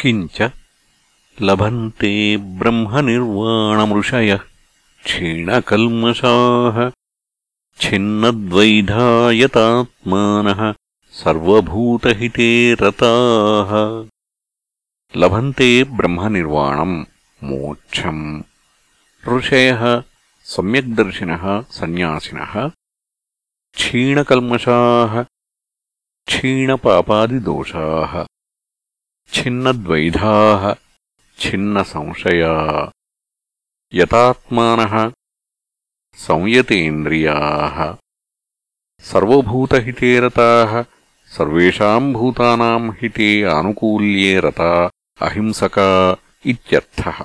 किञ्च लभन्ते ब्रह्मनिर्वाणमृषयः क्षीणकल्मषाः छिन्नद्वैधायतात्मानः सर्वभूतहिते रताः लभन्ते ब्रह्मनिर्वाणम् मोक्षम् ऋषयः सम्यग्दर्शिनः सन्न्यासिनः क्षीणकल्मषाः क्षीणपापादिदोषाः छिन्नद्वैधाः छिन्नसंशया यतात्मानः संयतेन्द्रियाः सर्वभूतहिते रताः सर्वेषाम् भूतानाम् हिते आनुकूल्ये रता अहिंसका इत्यर्थः